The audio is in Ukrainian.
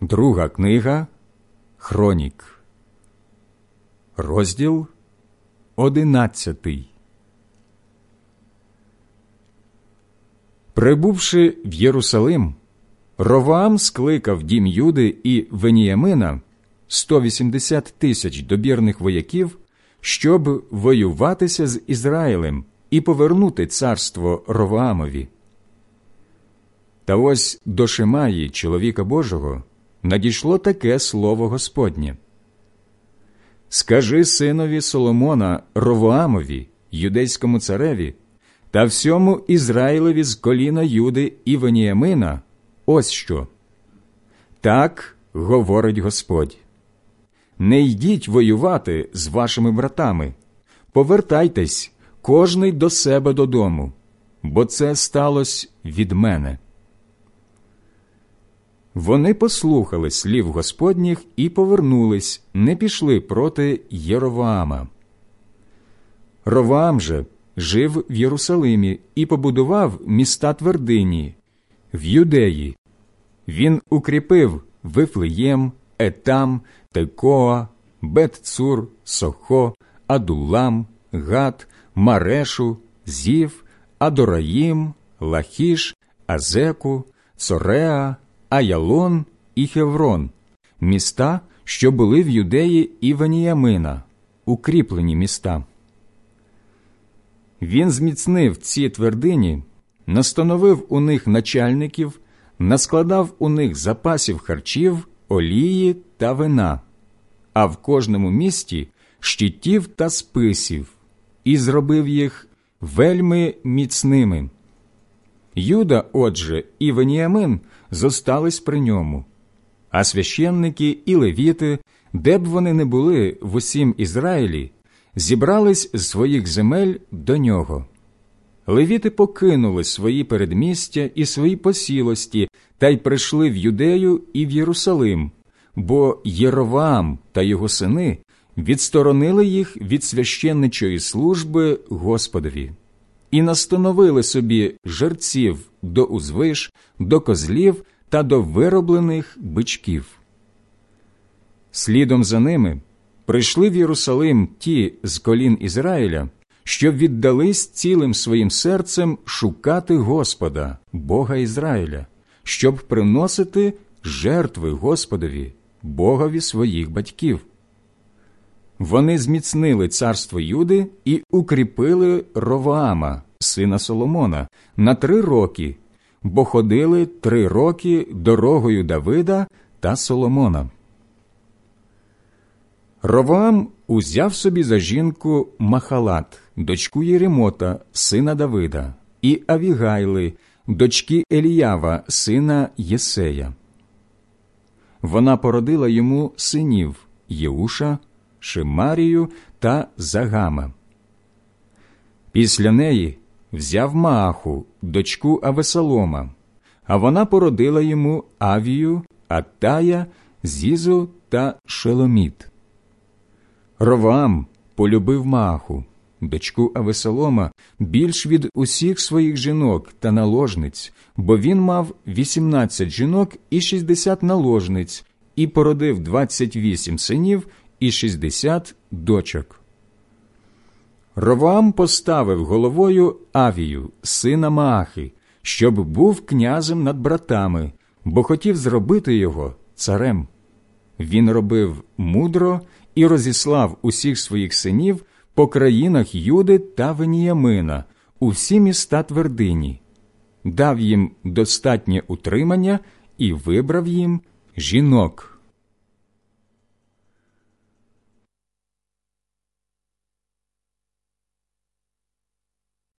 Друга книга Хронік, розділ одинадцятий. Прибувши в Єрусалим, Роваам скликав дім Юди і Веніямина 180 тисяч добірних вояків, щоб воюватися з Ізраїлем і повернути царство Роваамові. Та ось до Шимаї, чоловіка Божого, надійшло таке слово Господнє. Скажи синові Соломона Ровоамові, юдейському цареві, та всьому Ізраїлеві з коліна Юди і Веніямина, ось що. Так говорить Господь. Не йдіть воювати з вашими братами, повертайтесь кожний до себе додому, бо це сталося від мене. Вони послухали слів Господніх і повернулись, не пішли проти Єроваама. Роваам же жив в Єрусалимі і побудував міста твердині в Юдеї. Він укріпив Вифлеєм, Етам, Текоа, Бетцур, Сохо, Адулам, Гат, Марешу, Зів, Адораїм, Лахіш, Азеку, Цореа, Аялон і Хеврон, міста, що були в Юдеї і Веніямина, укріплені міста. Він зміцнив ці твердині, настановив у них начальників, наскладав у них запасів харчів, олії та вина, а в кожному місті щитів та списів, і зробив їх вельми міцними. Юда, отже, і Веніамин зостались при ньому, а священники і левіти, де б вони не були в усім Ізраїлі, зібрались з своїх земель до нього. Левіти покинули свої передмістя і свої посілості та й прийшли в Юдею і в Єрусалим, бо Єровам та його сини відсторонили їх від священничої служби Господові і настановили собі жерців до узвиш, до козлів та до вироблених бичків. Слідом за ними прийшли в Єрусалим ті з колін Ізраїля, що віддались цілим своїм серцем шукати Господа, Бога Ізраїля, щоб приносити жертви Господові, Богові своїх батьків. Вони зміцнили царство Юди і укріпили Роваама, сина Соломона, на три роки, бо ходили три роки дорогою Давида та Соломона. Роваам узяв собі за жінку Махалат, дочку Єремота, сина Давида, і Авігайли, дочки Еліява, сина Єсея. Вона породила йому синів Єуша, Шимарію та Загама. Після неї взяв Мааху, дочку Авесалома, а вона породила йому Авію, Аттая, Зізу та Шеломіт. Ровам полюбив Мааху, дочку Авесалома, більш від усіх своїх жінок та наложниць, бо він мав 18 жінок і 60 наложниць, і породив 28 синів і 60 дочок. Ровам поставив головою Авію, сина Маахи, щоб був князем над братами, бо хотів зробити його царем. Він робив мудро і розіслав усіх своїх синів по країнах Юди та Веніямина, у всі міста твердині, дав їм достатнє утримання і вибрав їм жінок